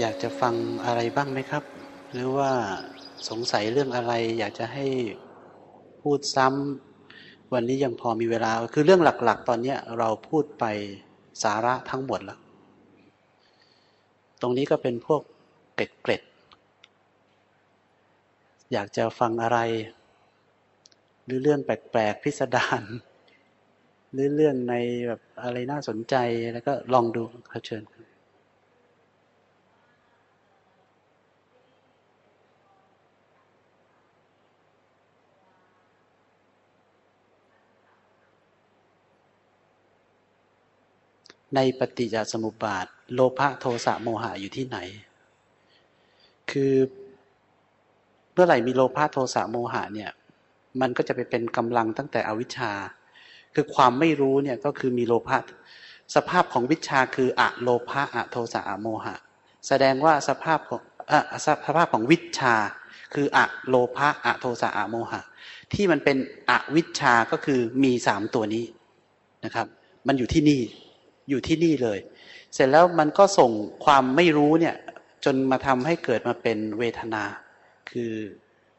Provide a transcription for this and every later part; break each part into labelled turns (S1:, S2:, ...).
S1: อยากจะฟังอะไรบ้างไหมครับ หรือว่าสงสัยเรื่องอะไร อยากจะให้พูดซ้ำวันนี้ยังพอมีเวลา คือเรื่องหลัก ๆ ตอนนี้เราพูดไปสาระทั้งหมดแล้ว ตรงนี้ก็เป็นพวกเกร็ดเกร็ดอยากจะฟังอะไร หรือเรื่องแปลกๆพิสดารหรือเรื่องในแบบอะไรน่าสนใจแล้วก็ลองดูครับเชิญ ในปฏิจจสมุปบาท โลภะโทสะโมหะอยู่ที่ไหน คือเมื่อไหร่มีโลภะโทสะโมหะเนี่ย มันก็จะไปเป็นกำลังตั้งแต่อวิชชา คือความไม่รู้เนี่ยก็คือมีโลภะสภาพของวิชาคืออะโลภะอะโทสะอะโมหะ แสดงว่าสภาพของอะสภาพของวิชา คืออะโลภะอะโทสะอะโมหะ ที่มันเป็นอวิชาก็คือมีสามตัวนี้นะครับ มันอยู่ที่นี่ อยู่ที่นี่เลย เสร็จแล้วมันก็ส่งความไม่รู้เนี่ย จนมาทำให้เกิดมาเป็นเวทนา คือ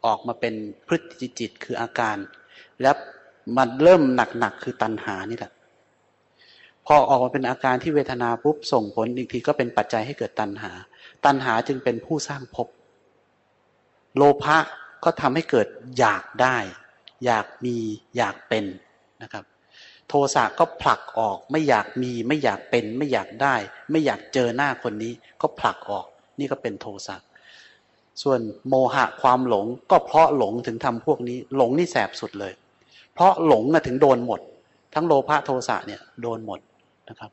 S1: ออกมาเป็นพฤติจิตคืออาการ แล้วมันเริ่มหนักๆคือตัณหานี่แหละพอออกมาเป็นอาการที่เวทนาปุ๊บส่งผลอีกทีก็เป็นปัจจัยให้เกิดตัณหา ตัณหาจึงเป็นผู้สร้างภพโลภะก็ทำให้เกิดอยากได้ อยากมีอยากเป็นนะครับ โทสะก็ผลักออก ไม่อยากมีไม่อยากเป็น ไม่อยากได้ ไม่อยากเจอหน้าคนนี้ ก็ผลักออก นี่ก็เป็นโทสะส่วนโมหะความหลงก็เพราะหลงถึงทำพวกนี้ หลงนี่แสบสุดเลย เพราะหลงนะถึงโดนหมด ทั้งโลภะโทสะเนี่ยโดนหมดนะครับ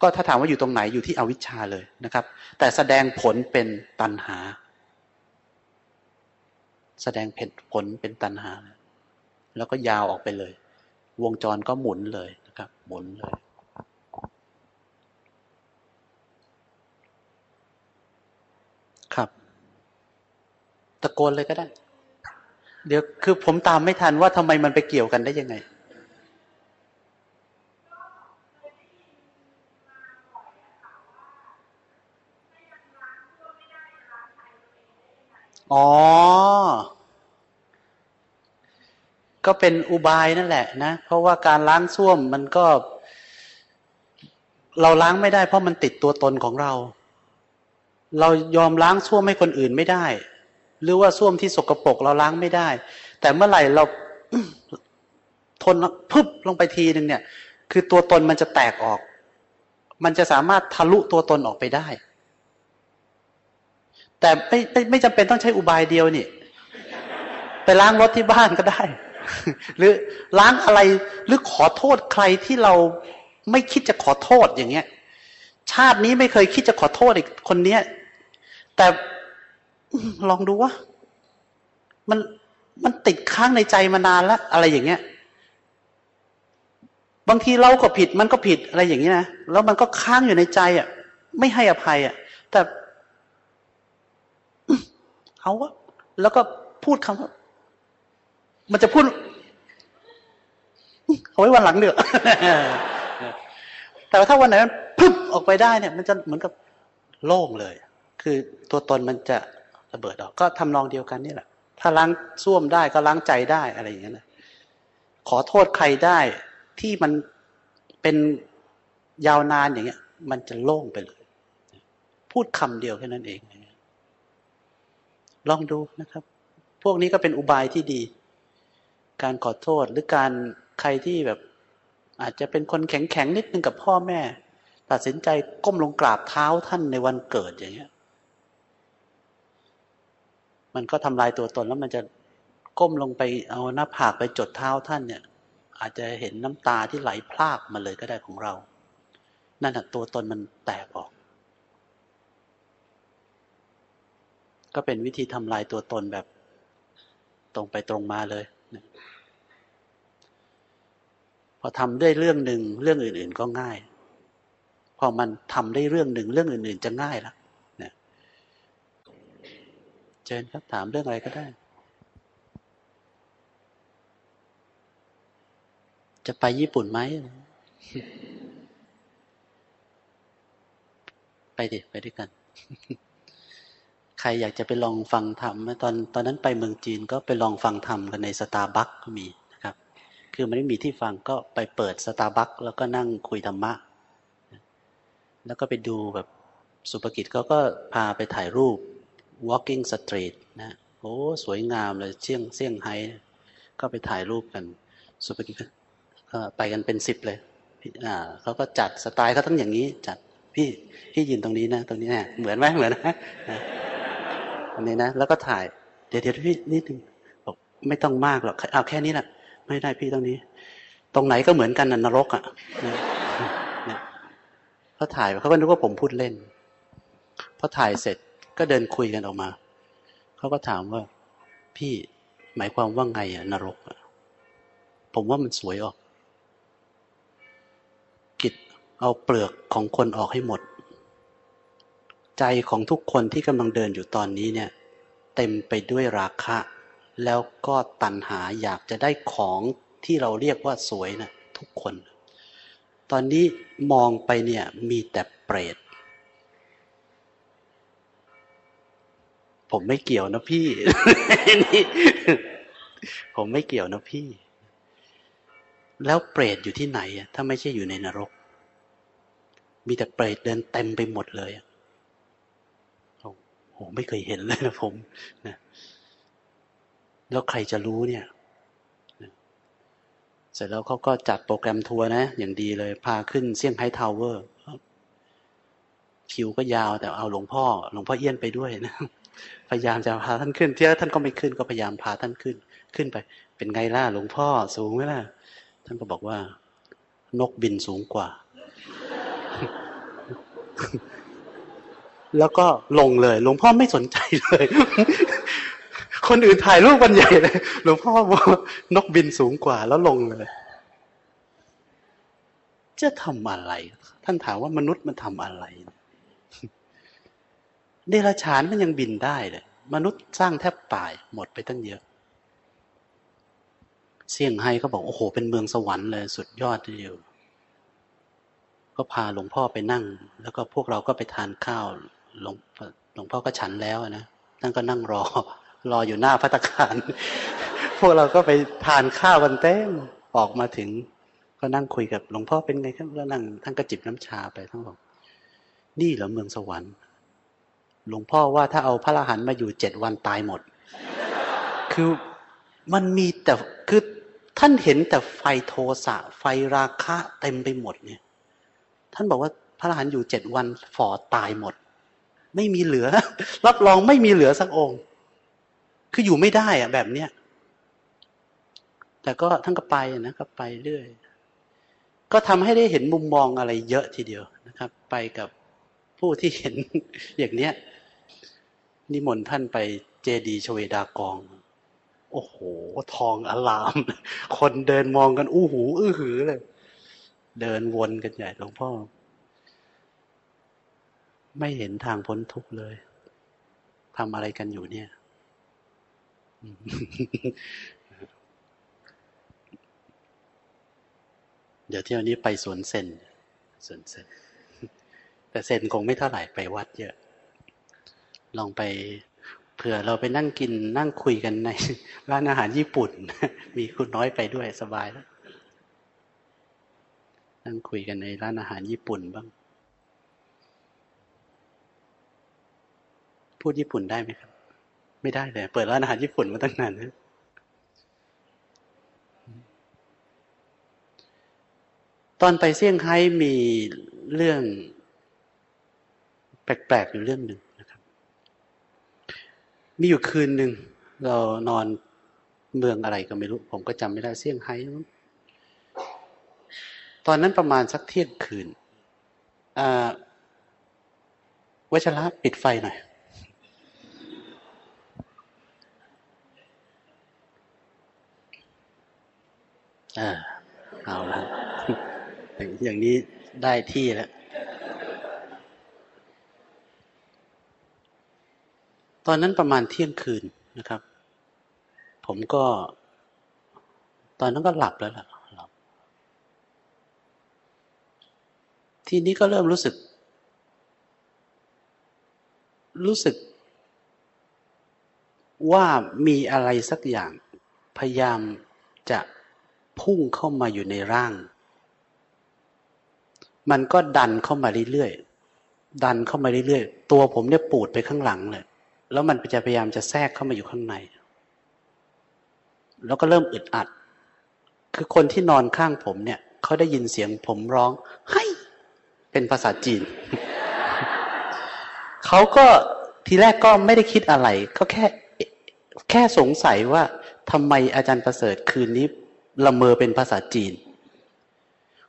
S1: ก็ถ้าถามว่าอยู่ตรงไหนอยู่ที่อวิชชาเลยนะครับ แต่แสดงผลเป็นตัณหา แสดงผลเป็นตัณหา แล้วก็ยาวออกไปเลย วงจรก็หมุนเลยนะครับ หมุนเลย ครับ ตะโกนเลยก็ได้ เดี๋ยวคือผมตามไม่ทันว่าทำไมมันไปเกี่ยวกันได้ยังไงอ๋อ ก็เป็นอุบายนั่นแหละนะเพราะว่าการล้างส้วมมันก็ เราล้างไม่ได้ เพราะมันติดตัวตนของเรา เรายอมล้างส้วมให้คนอื่นไม่ได้ หรือว่าส้วมที่สกรปรกเราล้างไม่ได้ แต่เมื่อไหร่เราทนพึบลงไปทีหนึ่งเนี่ย คือตัวตนมันจะแตกออก มันจะสามารถทะลุตัวตนออกไปได้ แต่ไม่ไม่ไม่จำเป็นต้องใช้อุบายเดียวนี่ไปล้างรถที่บ้านก็ได้ หรือล้างอะไรหรือขอโทษใครที่เราไม่คิดจะขอโทษอย่างเงี้ย ชาตินี้ไม่เคยคิดจะขอโทษอีกคนเนี้ย แต่ลองดูว่า มันมันติดค้างในใจมานานแล้ว อะไรอย่างเงี้ย บางทีเราก็ผิดมันก็ผิดอะไรอย่างเงี้ยนะแล้วมันก็ค้างอยู่ในใจอะ ไม่ให้อภัยอะ แต่เอาวะแล้วก็พูดคำว่า มันจะพูดเอาไว้วันหลังเดือแต่ถ้าวันไหนมันพึ่ออกไปได้เนี่ย มันจะเหมือนกับโล่งเลย คือตัวตนมันจะระเบิดออก ก็ทำนองเดียวกันนี่แหละ ถ้าล้างส้วมได้ก็ล้างใจได้อะไรอย่างเงี้ยนะขอโทษใครได้ที่มันเป็นยาวนานอย่างเงี้ย มันจะโล่งไปเลย พูดคำเดียวแค่นั้นเอง ลองดูนะครับ พวกนี้ก็เป็นอุบายที่ดี การขอโทษหรือการใครที่แบบ อาจจะเป็นคนแข็งแข็งนิดนึงกับพ่อแม่ ตัดสินใจก้มลงกราบเท้าท่านในวันเกิดอย่างเงี้ย มันก็ทำลายตัวตนแล้วมันจะก้มลงไปเอาหน้าผากไปจดเท้าท่านเนี่ย อาจจะเห็นน้ำตาที่ไหลพลากมาเลยก็ได้ของเรา นั่นแหะตัวตนมันแตกออก ก็เป็นวิธีทำลายตัวตนแบบตรงไปตรงมาเลย พอทำได้เรื่องหนึ่งเรื่องอื่น ๆ ก็ง่าย พอมันทำได้เรื่องหนึ่งเรื่องอื่น ๆ จะง่ายละเนี่ยเชิญครับถามเรื่องอะไรก็ได้ จะไปญี่ปุ่นไหมไปดิไปด้วยกัน ใครอยากจะไปลองฟังธรรมตอนตอนนั้นไปเมืองจีนก็ไปลองฟังธรรมกันในสตาร์บัคก็มีนะครับ คือมันไม่มีที่ฟังก็ไปเปิดสตาร์บัคแล้วก็นั่งคุยธรรมะ แล้วก็ไปดูแบบสุภกิจเขาก็พาไปถ่ายรูป walking street นะโอ้สวยงามเลยเชียงเซี่ยงไฮ้ก็ไปถ่ายรูปกัน สุภกิจก็ไปกันเป็นสิบเลยอ่าเขาก็จัดสไตล์เขาต้องอย่างนี้จัดพี่พี่ยืนตรงนี้นะ ตรงนี้นะเหมือนไหมเหมือนนะ อันนี้นะแล้วก็ถ่ายเดี๋ยวเดี๋ยวพี่นิดนึงบอกไม่ต้องมากหรอกเอาแค่นี้แหละไม่ได้พี่ตรงนี้ ตรงไหนก็เหมือนกันนรกอะเขาถ่ายเขาก็นึกว่าผมพูดเล่นพอถ่ายเสร็จก็เดินคุยกันออกมาเขาก็ถามว่า พี่หมายความว่าไงอะนรกอะผมว่ามันสวยออก กิจเอาเปลือกของคนออกให้หมด ใจของทุกคนที่กำลังเดินอยู่ตอนนี้เนี่ยเต็มไปด้วยราคะ แล้วก็ตัณหาอยากจะได้ของที่เราเรียกว่าสวยนะทุกคน ตอนนี้มองไปเนี่ยมีแต่เปรตผมไม่เกี่ยวนะพี่นี่ผมไม่เกี่ยวนะพี่ แล้วเปรตอยู่ที่ไหนอะถ้าไม่ใช่อยู่ในนรก มีแต่เปรตเดินเต็มไปหมดเลยอ้ โหไม่เคยเห็นเลยนะผมนะแล้วใครจะรู้เนี่ย เสร็จแล้วเขาก็จัดโปรแกรมทัวร์นะ อย่างดีเลย พาขึ้นเซี่ยงไฮ้ Tower คิวก็ยาวแต่เอาหลวงพ่อ หลวงพ่อเอี้ยนไปด้วยนะ พยายามจะพาท่านขึ้นที่ท่านก็ไม่ขึ้นก็พยายามพาท่านขึ้น ขึ้นไป เป็นไงล่ะหลวงพ่อสูงไหมล่ะ ท่านก็บอกว่า นกบินสูงกว่า แล้วก็ลงเลย หลวงพ่อไม่สนใจเลย คนอื่นถ่ายรูปกันใหญ่เลย หลวงพ่อบอกนกบินสูงกว่าแล้วลงเลย จะทำอะไร ท่านถามว่ามนุษย์มันทำอะไร เดรัจฉานมันยังบินได้เลยมนุษย์สร้างแทบตายหมดไปตั้งเยอะ เซี่ยงไฮ้ก็บอก โอ้โห เป็นเมืองสวรรค์เลย สุดยอดทีเดียวก็พาหลวงพ่อไปนั่ง แล้วก็พวกเราก็ไปทานข้าว หลวงหลวงพ่อก็ฉันแล้วนะนั่งก็นั่งรอ รออยู่หน้าพัตคารพวกเราก็ไปทานข้าวกันเต็มออกมาถึง ก็นั่งคุยกับหลวงพ่อเป็นไงครับแล้วนั่งท่านก็จิบน้ำชาไปท่านบอกนี่เหรอเมืองสวรรค์ หลวงพ่อว่าถ้าเอาพระอรหันต์มาอยู่เจ็ดวันตายหมด คือมันมีแต่คือท่านเห็นแต่ไฟโทสะไฟราคะเต็มไปหมดเนี่ย ท่านบอกว่าพระอรหันต์อยู่เจ็ดวันฝ่อตายหมด ไม่มีเหลือ รับรองไม่มีเหลือสักองค์ คืออยู่ไม่ได้อะแบบเนี้ยแต่ก็ท่านก็ไปนะก็ไปเรื่อย ก็ทำให้ได้เห็นมุมมองอะไรเยอะทีเดียวนะครับ ไปกับผู้ที่เห็นอย่างเนี้ยนิมนต์ท่านไปเจดีชเวดากอง โอ้โห ทองอลาม คนเดินมองกันอู้หู อื้อหือเลย เดินวนกันใหญ่หลวงพ่อ ไม่เห็นทางพ้นทุกข์เลยทำอะไรกันอยู่เนี่ย เดี๋ยวเที่ยวนี้ไปสวนเซนสวนเซนแต่เซนคงไม่เท่าไหร่ไปวัดเยอะ ลองไปเผื่อเราไปนั่งกินนั่งคุยกันในร้านอาหารญี่ปุ่น มีคุณน้อยไปด้วยสบายแล้ว นั่งคุยกันในร้านอาหารญี่ปุ่นบ้าง พูดญี่ปุ่นได้ไหมครับ ไม่ได้เลย เปิดร้านอาหารญี่ปุ่นมาตั้งนานนะตอนไปเซี่ยงไฮ้มีเรื่องแปลกๆอยู่เรื่องหนึ่งนะครับ มีอยู่คืนหนึ่งเรานอนเมืองอะไรก็ไม่รู้ ผมก็จำไม่ได้เซี่ยงไฮ้ตอนนั้นประมาณสักเที่ยงคืนวัชระปิดไฟหน่อย ออเอาละอย่างนี้ได้ที่แล้วตอนนั้นประมาณเที่ยงคืนนะครับ ผมก็ ตอนนั้นก็หลับแล้วล่ะหลับ ทีนี้ก็เริ่มรู้สึก รู้สึก ว่ามีอะไรสักอย่าง พยายามจะ พุ่งเข้ามาอยู่ในร่าง มันก็ดันเข้ามาเรื่อยๆดันเข้ามาเรื่อยๆตัวผมเนี่ยปูดไปข้างหลังเลยแล้วมันจะพยายามจะแทรกเข้ามาอยู่ข้างใน แล้วก็เริ่มอึดอัด คือคนที่นอนข้างผมเนี่ยเขาได้ยินเสียงผมร้องให้เป็นภาษาจีน เขาก็ทีแรกก็ไม่ได้คิดอะไร ก็แค่แค่สงสัยว่าทำไมอาจารย์ประเสริฐคืนนี้ ละเมอเป็นภาษาจีน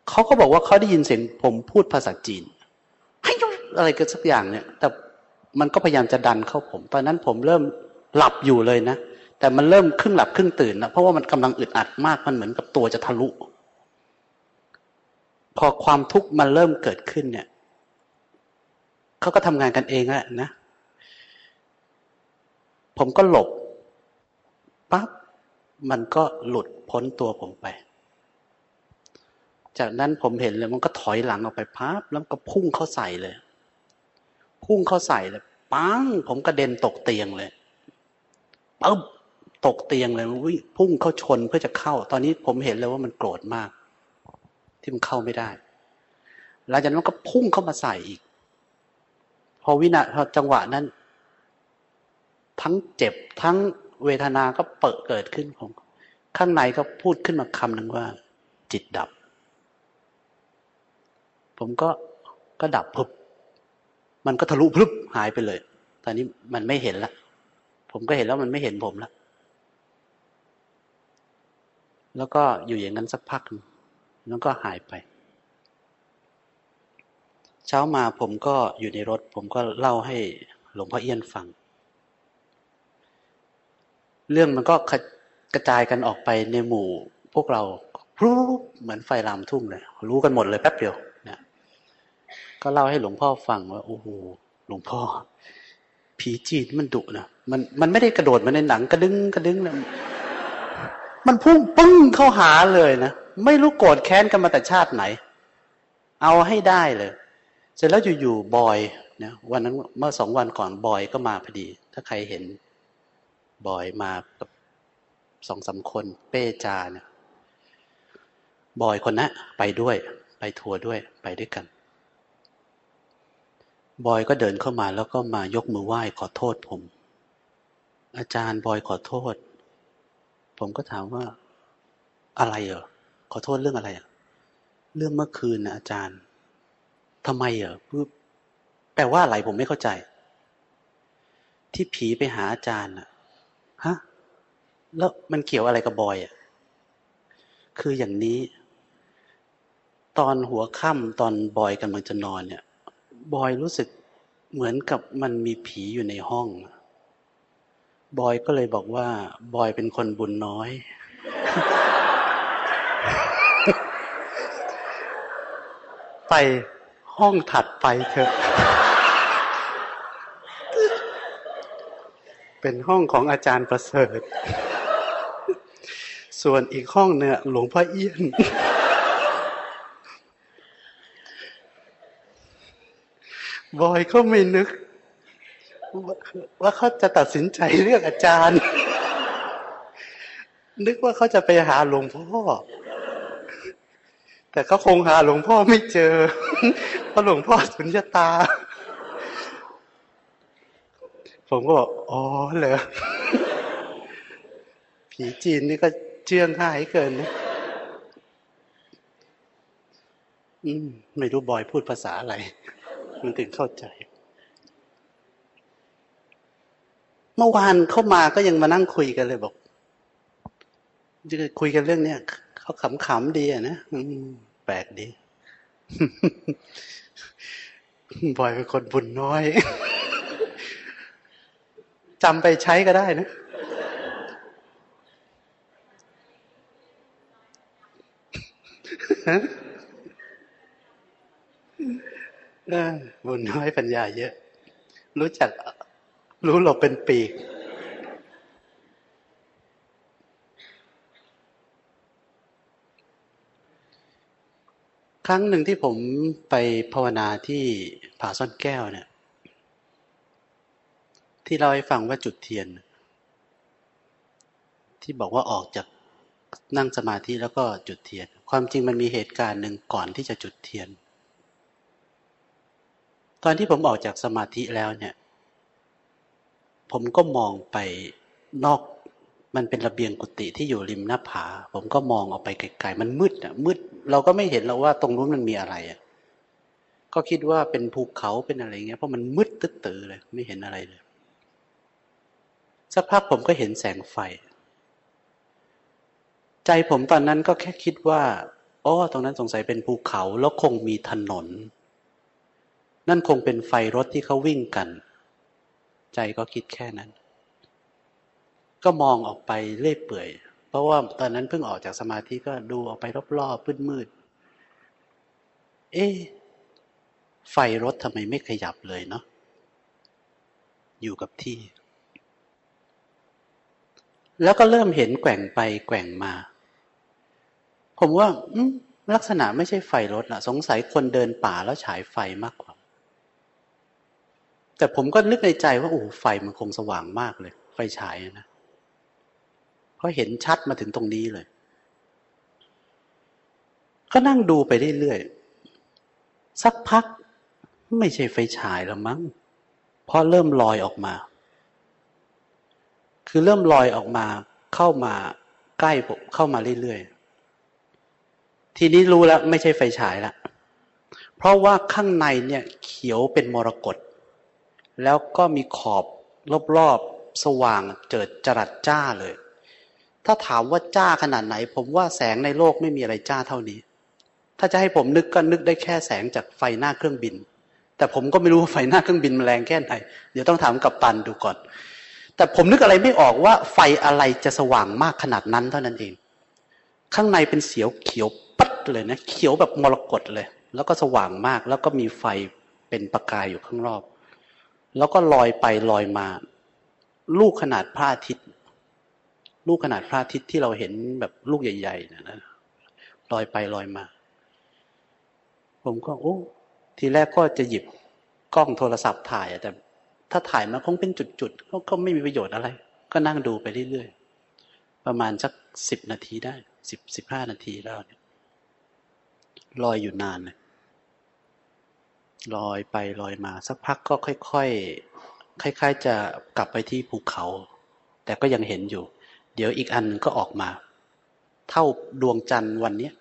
S1: เขาก็บอกว่าเขาได้ยินเสียงผมพูดภาษาจีนให้ยอะไรกันสักอย่างเนี่ย แต่มันก็พยายามจะดันเข้าผม ตอนนั้นผมเริ่มหลับอยู่เลยนะ แต่มันเริ่มครึ่งหลับครึ่งตื่นนะเพราะว่ามันกำลังอึดอัดมาก มันเหมือนกับตัวจะทะลุ พอความทุกข์มันเริ่มเกิดขึ้นเนี่ย เขาก็ทำงานกันเองแหละนะ ผมก็หลบปั๊บ มันก็หลุดพ้นตัวผมไป จากนั้นผมเห็นเลยมันก็ถอยหลังออกไปพับแล้วก็พุ่งเข้าใส่เลย พุ่งเข้าใส่เลยปังผมกระเด็นตกเตียงเลยปึ๊บตกเตียงเลยวิ่งพุ่งเข้าชนเพื่อจะเข้า ตอนนี้ผมเห็นเลยว่ามันโกรธมาก ที่มันเข้าไม่ได้ หลังจากนั้นก็พุ่งเข้ามาใส่อีก พอวินาพอจังหวะนั้น ทั้งเจ็บทั้ง เวทนาก็เปิดเกิดขึ้นของ ข้างในก็พูดขึ้นมาคำหนึ่งว่า จิตดับ ผมก็ก็ดับพึบ มันก็ทะลุพึบหายไปเลย ตอนนี้มันไม่เห็นละผมก็เห็นแล้วมันไม่เห็นผมละแล้วก็อยู่อย่างนั้นสักพักแล้วก็หายไป เช้ามาผมก็อยู่ในรถ ผมก็เล่าให้หลวงพ่อเอี้ยนฟัง รื่องมันก็กระจายกันออกไปในหมู่พวกเรารู้เหมือนไฟลามทุ่งเลยรู้กันหมดเลยแป๊บเดียวเนี่ยก็เล่าให้หลวงพ่อฟังว่าโอ้โหหลวงพ่อ ผีจีนมันดุนะมันมันไม่ได้กระโดดมาในหนังกระดึงกระดึงนะมันพุ่งปึ้งเข้าหาเลยนะไม่รู้โกรธแค้นกันมาแต่ชาติไหน เอาให้ได้เลย เสร็จแล้วอยู่ๆบอยเนี่ยวันนั้นเมื่อสองวันก่อนบอยก็มาพอดี ถ้าใครเห็น บอยมากับสองสาคน เป้จาเนี่ยบอยคนนะไปด้วย ไปทัวร์ด้วย ไปด้วยกัน บอยก็เดินเข้ามาแล้วก็มายกมือไหว้ขอโทษผม อาจารย์บอยขอโทษ ผมก็ถามว่า อะไรเหรอขอโทษเรื่องอะไรอะ เรื่องเมื่อคืนนะอาจารย์ทำไมเหรอแปลว่าอะไรผมไม่เข้าใจ ที่ผีไปหาอาจารย์อะ ฮะแล้วมันเกี่ยวอะไรกับบอยอะคืออย่างนี้ ตอนหัวค่ำตอนบอยกำลังจะนอนเนี่ย บอยรู้สึกเหมือนกับมันมีผีอยู่ในห้อง บอยก็เลยบอกว่า บอยเป็นคนบุญน้อย ไปห้องถัดไปเถอะ เป็นห้องของอาจารย์ประเสริฐ ส่วนอีกห้องเนี่ย หลวงพ่อเอี้ยน บอยเขาไม่นึก ว่าเขาจะตัดสินใจเลือกอาจารย์ นึกว่าเขาจะไปหาหลวงพ่อ แต่เขาคงหาหลวงพ่อไม่เจอ เพราะหลวงพ่อสุญญตา ผมก็บอกอ๋อเหรอผีจีนนี่ก็เชื่องหายเกินนะอืมไม่รู้บอยพูดภาษาอะไร มันถึงเข้าใจ เมื่อวานเข้ามาก็ยังมานั่งคุยกันเลยบอกจะคุยกันเรื่องเนี้ยเขาขำๆดีอะนะแปลกดีบอยเป็นคนบุญน้อย จำไปใช้ก็ได้นะบุญน้อยปัญญาเยอะ รู้จักรู้หลบเป็นปีก ครั้งหนึ่งที่ผมไปภาวนาที่ผาซ่อนแก้วเนี่ย ที่เราให้ฟังว่าจุดเทียน ที่บอกว่าออกจากนั่งสมาธิแล้วก็จุดเทียน ความจริงมันมีเหตุการณ์หนึ่งก่อนที่จะจุดเทียน ตอนที่ผมออกจากสมาธิแล้วเนี่ย ผมก็มองไปนอกมันเป็นระเบียงกุฏิที่อยู่ริมหน้าผา ผมก็มองออกไปไกลๆมันมืดอะมืด เราก็ไม่เห็นแล้วว่าตรงนู้นมันมีอะไรอะก็คิดว่าเป็นภูเขาเป็นอะไรเงี้ยเพราะมันมืดตึ๊ดตือเลย ไม่เห็นอะไรเลย สักพักผมก็เห็นแสงไฟ ใจผมตอนนั้นก็แค่คิดว่าอ๋อตรงนั้นสงสัยเป็นภูเขาแล้วคงมีถนน นั่นคงเป็นไฟรถที่เขาวิ่งกัน ใจก็คิดแค่นั้น ก็มองออกไปเล่ยเปื่อย เพราะว่าตอนนั้นเพิ่งออกจากสมาธิก็ดูออกไปรอบๆมืดๆเอ๊ไฟรถทำไมไม่ขยับเลยเนาะอยู่กับที่ แล้วก็เริ่มเห็นแกว่งไปแกว่งมา ผมว่าลักษณะไม่ใช่ไฟรถละสงสัยคนเดินป่าแล้วฉายไฟมากกว่า แต่ผมก็นึกในใจว่าโอ้ไฟมันคงสว่างมากเลย ไฟฉายนะเพราะเห็นชัดมาถึงตรงนี้เลย ก็นั่งดูไปเรื่อยๆสักพักไม่ใช่ไฟฉายแล้วมั้งเพราะเริ่มลอยออกมา คือเริ่มลอยออกมาเข้ามาใกล้ผมเข้ามาเรื่อยๆ ทีนี้รู้แล้วไม่ใช่ไฟฉายละ เพราะว่าข้างในเนี่ยเขียวเป็นมรกตแล้วก็มีขอบรอบๆสว่างเจิดจรัสจ้าเลย ถ้าถามว่าจ้าขนาดไหน ผมว่าแสงในโลกไม่มีอะไรจ้าเท่านี้ ถ้าจะให้ผมนึกก็นึกได้แค่แสงจากไฟหน้าเครื่องบิน แต่ผมก็ไม่รู้ว่าไฟหน้าเครื่องบินมันแรงแค่ไหน เดี๋ยวต้องถามกับตันดูก่อน แต่ผมนึกอะไรไม่ออกว่าไฟอะไรจะสว่างมากขนาดนั้นเท่านั้นเอง ข้างในเป็นเสียวเขียวปัดเลยนะเขียวแบบมรกตเลย แล้วก็สว่างมากแล้วก็มีไฟเป็นประกายอยู่ข้างรอบ แล้วก็ลอยไปลอยมา ลูกขนาดพระอาทิตย์ ลูกขนาดพระอาทิตย์ที่เราเห็นแบบลูกใหญ่ๆนะนะลอยไปลอยมา ผมก็โอ้ทีแรกก็จะหยิบกล้องโทรศัพท์ถ่ายแต่ ถ้าถ่ายมาคงเป็นจุดๆก็ไม่มีประโยชน์อะไร ก็นั่งดูไปเรื่อยๆ ประมาณสักสิบนาทีได้สิบสิบห้านาทีแล้วเนี่ยลอยอยู่นานเลยลอยไปลอยมา สักพักก็ค่อยๆ คล้าย ๆ จะกลับไปที่ภูเขา แต่ก็ยังเห็นอยู่ เดี๋ยวอีกอันก็ออกมา เท่าดวงจันทร์วันนี้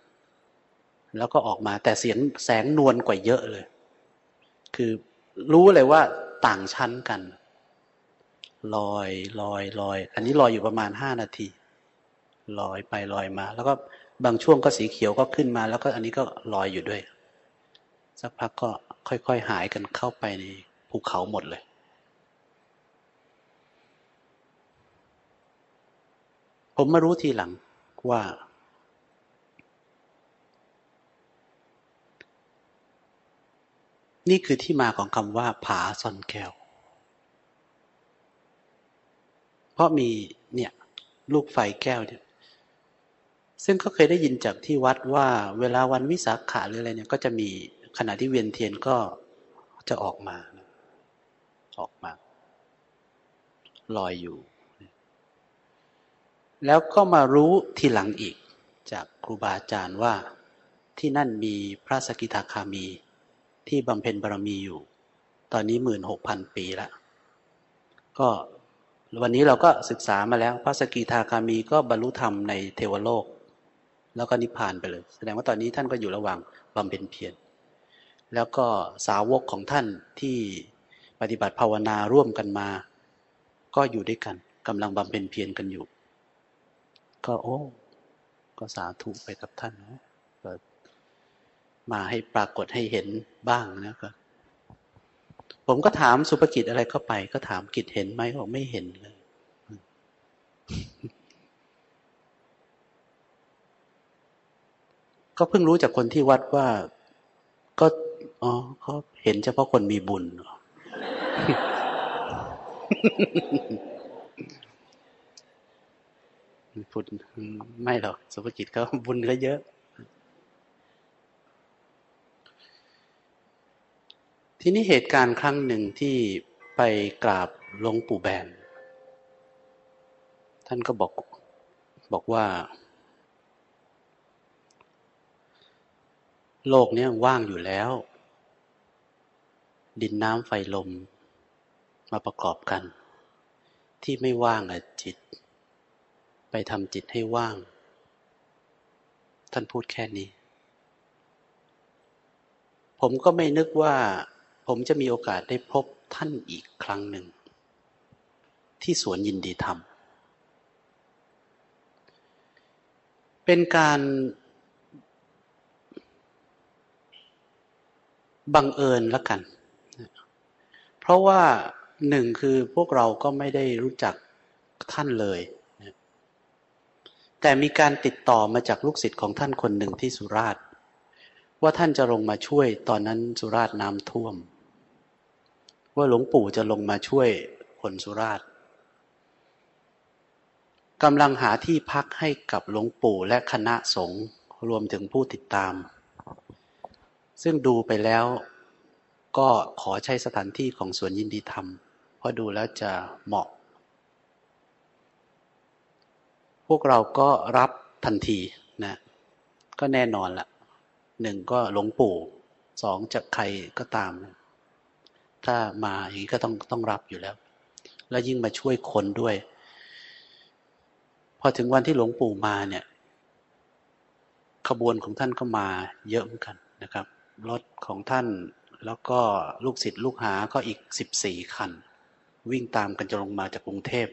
S1: แล้วก็ออกมาแต่เสียงแสงนวลกว่าเยอะเลย คือรู้เลยว่า ต่างชั้นกัน ลอยลอยลอย อันนี้ลอยอยู่ประมาณห้านาทีลอยไปลอยมา แล้วก็บางช่วงก็สีเขียวก็ขึ้นมา แล้วก็อันนี้ก็ลอยอยู่ด้วย สักพักก็ค่อยๆหายกันเข้าไปในภูเขาหมดเลยผมมารู้ทีหลังว่า นี่คือที่มาของคำว่า ผาซอนแก้ว เพราะมีเนี่ยลูกไฟแก้วเนี่ยซึ่งก็เคยได้ยินจากที่วัดว่า เวลาวันวิสาขะหรืออะไรเนี่ยก็จะมีขณะที่เวียนเทียนก็จะออกมา ออกมา ลอยอยู่ แล้วก็มารู้ทีหลังอีก จากครูบาอาจารย์ว่าที่นั่นมีพระสกิทาคามี ที่บำเพ็ญบารมีอยู่ ตอนนี้หมื่นหกพันปีแล้วก็วันนี้เราก็ศึกษามาแล้ว พระสกิทาคามีก็บรรลุธรรมในเทวโลก แล้วก็นิพพานไปเลย แสดงว่าตอนนี้ท่านก็อยู่ระหว่างบำเพ็ญเพียรแล้วก็สาวกของท่านที่ปฏิบัติภาวนาร่วมกันมา ก็อยู่ด้วยกันกำลังบำเพ็ญเพียรกันอยู่ ก็โอ้ ก็สาธุไปกับท่านนะ มาให้ปรากฏให้เห็นบ้างนะครับผมก็ถามสุภกิจอะไรเข้าไป ก็ถามกิจเห็นไหมบอกไม่เห็นเลยก็เพิ่งรู้จากคนที่วัดว่า ก็อ๋อเขาเห็นเฉพาะคนมีบุญพุทไม่หรอกสุภกิจก็บุญก็เยอะ ทีนี้เหตุการณ์ครั้งหนึ่งที่ไปกราบหลวงปู่แบน ท่านก็บอกบอกว่า โลกนี้ว่างอยู่แล้ว ดินน้ำไฟลมมาประกอบกัน ที่ไม่ว่างอะจิต ไปทำจิตให้ว่าง ท่านพูดแค่นี้ ผมก็ไม่นึกว่า ผมจะมีโอกาสได้พบท่านอีกครั้งหนึ่ง ที่สวนยินดีธรรม เป็นการบังเอิญละกัน เพราะว่าหนึ่งคือพวกเราก็ไม่ได้รู้จักท่านเลย แต่มีการติดต่อมาจากลูกศิษย์ของท่านคนหนึ่งที่สุราษฎร์ว่าท่านจะลงมาช่วยตอนนั้นสุราษฎร์น้ำท่วม ว่าหลวงปู่จะลงมาช่วยคนสุราษฎร์กำลังหาที่พักให้กับหลวงปู่และคณะสงฆ์รวมถึงผู้ติดตาม ซึ่งดูไปแล้วก็ขอใช้สถานที่ของสวนยินดีธรรม เพราะดูแล้วจะเหมาะ พวกเราก็รับทันทีนะ ก็แน่นอนละหนึ่งก็หลวงปู่สองจะใครก็ตาม ถ้ามาอย่างนี้ก็ต้องต้องรับอยู่แล้ว แล้วยิ่งมาช่วยคนด้วย พอถึงวันที่หลวงปู่มาเนี่ย ขบวนของท่านก็มาเยอะเหมือนกันนะครับ รถของท่านแล้วก็ลูกศิษย์ลูกหาก็อีกสิบสี่คัน วิ่งตามกันจะลงมาจากกรุงเทพ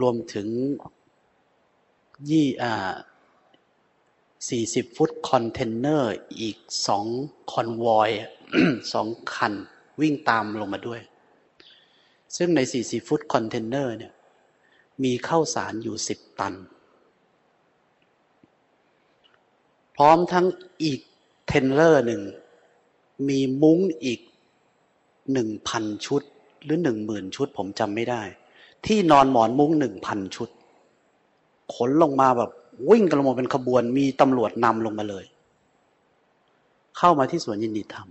S1: รวมถึงยี่อ่าสี่สิบฟุตคอนเทนเนอร์อีกสอง convoy สองคัน วิ่งตามลงมาด้วย ซึ่งในสี่สิบฟุตคอนเทนเนอร์เนี่ยมีข้าวสารอยู่สิบตัน พร้อมทั้งอีก trailer หนึ่ง มีมุ้งอีกหนึ่งพันชุด หรือหนึ่งหมื่นชุดผมจำไม่ได้ ที่นอนหมอนมุ้งหนึ่งพันชุด ขนลงมาแบบวิ่งกันลงมาเป็นขบวนมีตำรวจนำลงมาเลย เข้ามาที่สวนยินดีธรรม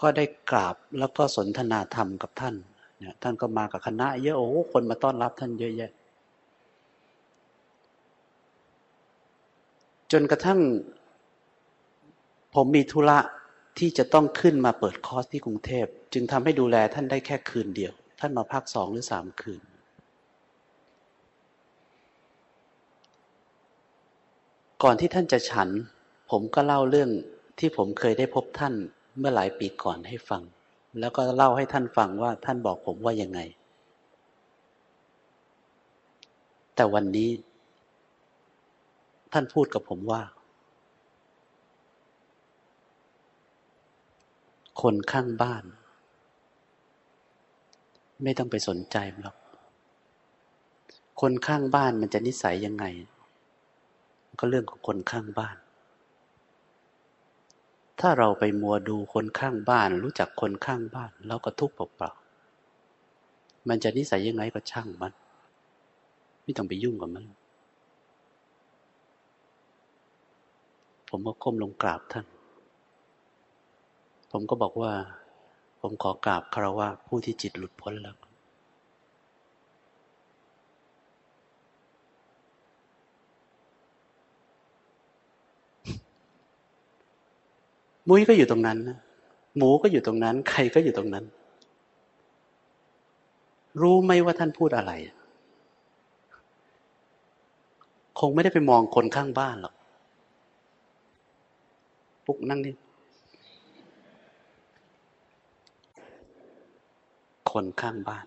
S1: ก็ได้กราบแล้วก็สนทนาธรรมกับท่านเนี่ยท่านก็มากับคณะเยอะโอ้คนมาต้อนรับท่านเยอะแยะ จนกระทั่ง ผมมีธุระที่จะต้องขึ้นมาเปิดคอร์สที่กรุงเทพ จึงทำให้ดูแลท่านได้แค่คืนเดียว ท่านมาพักสองหรือสามคืน ก่อนที่ท่านจะฉัน ผมก็เล่าเรื่องที่ผมเคยได้พบท่าน เมื่อหลายปีก่อนให้ฟัง แล้วก็เล่าให้ท่านฟังว่าท่านบอกผมว่ายังไง แต่วันนี้ ท่านพูดกับผมว่า คนข้างบ้าน ไม่ต้องไปสนใจหรอก คนข้างบ้านมันจะนิสัยยังไง ก็เรื่องของคนข้างบ้าน ถ้าเราไปมัวดูคนข้างบ้าน รู้จักคนข้างบ้าน เราก็ทุกข์เปล่าๆมันจะนิสัยยังไงก็ช่างมัน ไม่ต้องไปยุ่งกับมัน ผมก็ก้มลงกราบท่าน ผมก็บอกว่า ผมขอกราบคารวะผู้ที่จิตหลุดพ้นแล้ว มุ้ยก็อยู่ตรงนั้น หมูก็อยู่ตรงนั้น ใครก็อยู่ตรงนั้น รู้ไหมว่าท่านพูดอะไร คงไม่ได้ไปมองคนข้างบ้านหรอกปุ๊กนั่งนี่คนข้างบ้าน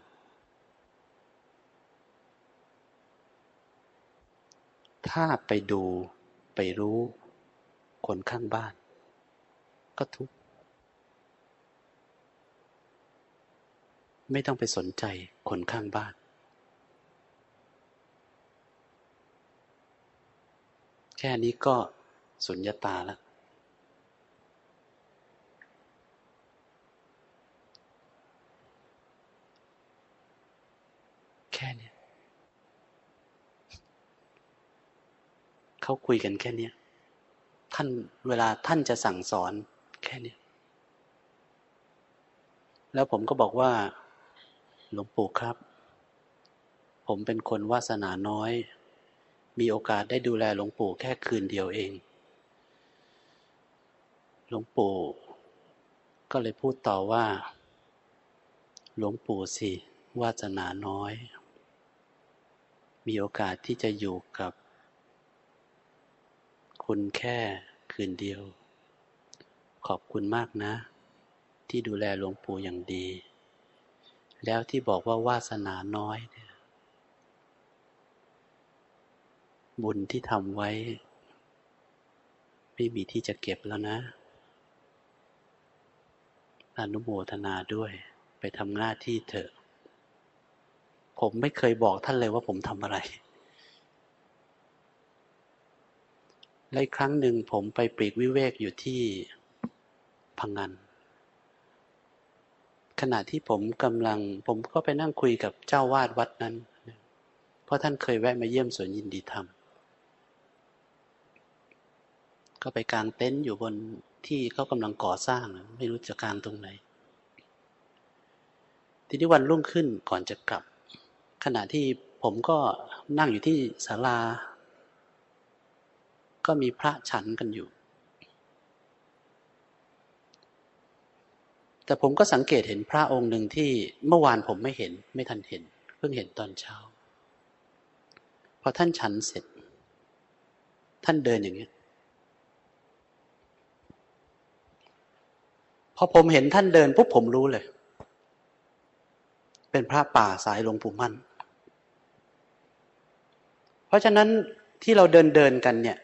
S1: ถ้าไปดูไปรู้คนข้างบ้าน ก็ทุกข์ ไม่ต้องไปสนใจคนข้างบ้าน แค่นี้ก็สุญญาตาแล้วแค่นี้เขาคุยกันแค่นี้ท่านเวลาท่านจะสั่งสอน แค่นี้ แล้วผมก็บอกว่า หลวงปู่ครับ ผมเป็นคนวาสนาน้อย มีโอกาสได้ดูแลหลวงปู่แค่คืนเดียวเอง หลวงปู่ ก็เลยพูดต่อว่า หลวงปู่สิวาสนาน้อย มีโอกาสที่จะอยู่กับ คุณแค่คืนเดียว ขอบคุณมากนะ ที่ดูแลหลวงปู่อย่างดี แล้วที่บอกว่าวาสนาน้อยเนี่ยบุญที่ทำไว้ ไม่มีที่จะเก็บแล้วนะอนุโมทนาด้วย ไปทำหน้าที่เถอะ ผมไม่เคยบอกท่านเลยว่าผมทำอะไรและครั้งหนึ่งผมไปปลีกวิเวกอยู่ที่ พังงานขณะที่ผมกำลังผมก็ไปนั่งคุยกับเจ้าวาดวัดนั้น เพราะท่านเคยแวะมาเยี่ยมสวนยินดีธรรม ก็ไปกางเต็นท์อยู่บนที่เขากำลังก่อสร้าง ไม่รู้จะกางตรงไหน ทีนี้วันรุ่งขึ้นก่อนจะกลับ ขณะที่ผมก็นั่งอยู่ที่ศาลา ก็มีพระฉันกันอยู่ แต่ผมก็สังเกตเห็นพระองค์หนึ่งที่เมื่อวานผมไม่เห็นไม่ทันเห็น เพิ่งเห็นตอนเช้า พอท่านฉันเสร็จ ท่านเดินอย่างนี้พอผมเห็นท่านเดินปุ๊บผมรู้เลย เป็นพระป่าสายหลวงปู่มั่น เพราะฉะนั้นที่เราเดินเดินกันเนี่ย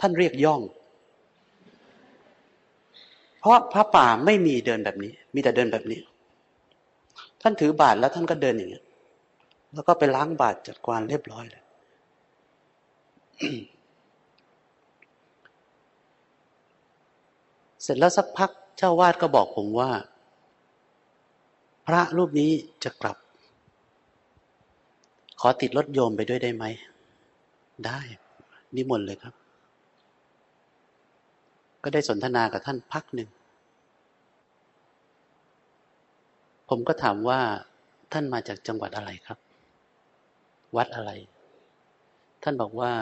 S1: ท่านเรียกย่อง ราะพระป่าไม่มีเดินแบบนี้ มีแต่เดินแบบนี้ ท่านถือบาทแล้วท่านก็เดินอย่างนี้แล้วก็ไปล้างบาทจัดกวาดเรียบร้อยเลยเสร็จแล้วสักพักเจ้าวาดก็บอกผมว่า พระรูปนี้จะกลับ ขอติดรถโยมไปด้วยได้ไหม ได้นิมนต์เลยครับ ก็ได้สนทนากับท่านพักหนึ่ง ผมก็ถามว่าท่านมาจากจังหวัดอะไรครับ วัดอะไร ท่านบอกว่า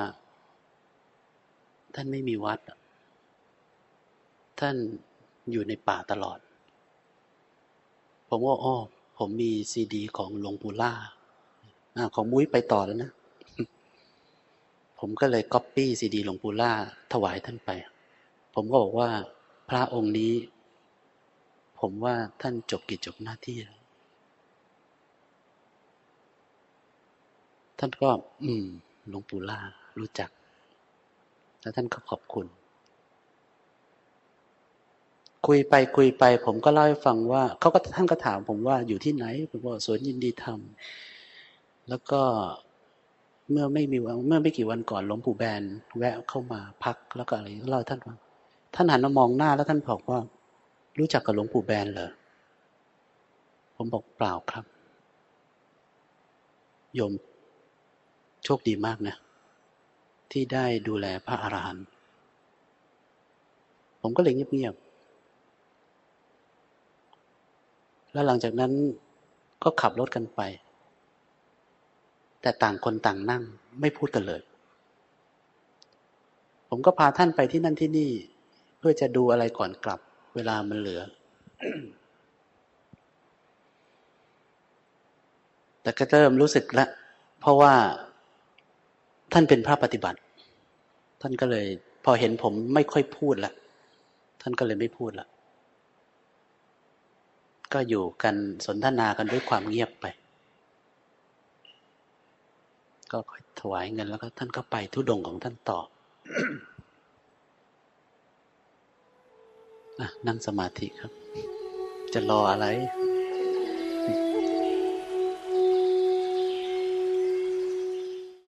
S1: ท่านไม่มีวัด ท่านอยู่ในป่าตลอด ผมว่าอ๋อผมมีซีดี ของหลวงปู่หล้าอของมุ้ยไปต่อแล้วนะ ผมก็เลยก๊อปปี้ซีดีหลวงปู่หล้าถวายท่านไป ผมก็บอกว่า พระองค์นี้ ผมว่าท่านจบกิจจบหน้าที่แล้วท่านก็ อืมหลวงปู่ล่ารู้จัก แล้วท่านก็ขอบคุณ คุยไปคุยไปผมก็เล่าให้ฟังว่าเขาก็ท่านก็ถามผมว่าอยู่ที่ไหน ผมบอกสวนยินดีทำแล้วก็เมื่อไม่มีวันเมื่อไม่กี่วันก่อนหลวงปู่แบน แวะเข้ามาพักแล้วก็อะไรเล่าท่านว่าท่านหันมามองหน้าแล้วท่านบอกว่า รู้จักกับหลวงปู่แบนเหรอ ผมบอกเปล่าครับ โยมโชคดีมากนะ ที่ได้ดูแลพระอรหันต์ผมก็เลยเงียบๆ แล้วหลังจากนั้นก็ขับรถกันไป แต่ต่างคนต่างนั่งไม่พูดกันเลย ผมก็พาท่านไปที่นั่นที่นี่ เพื่อจะดูอะไรก่อนกลับ เวลามันเหลือ แต่ก็เริ่มรู้สึกแล้วเพราะว่าท่านเป็นพระปฏิบัติ ท่านก็เลย พอเห็นผมไม่ค่อยพูดละ ท่านก็เลยไม่พูดละ ก็อยู่กันสนทนากันด้วยความเงียบไป ก็ถวายเงินแล้วก็ท่านก็ไปทุดงของท่านต่อ นั่งสมาธิครับ จะรออะไร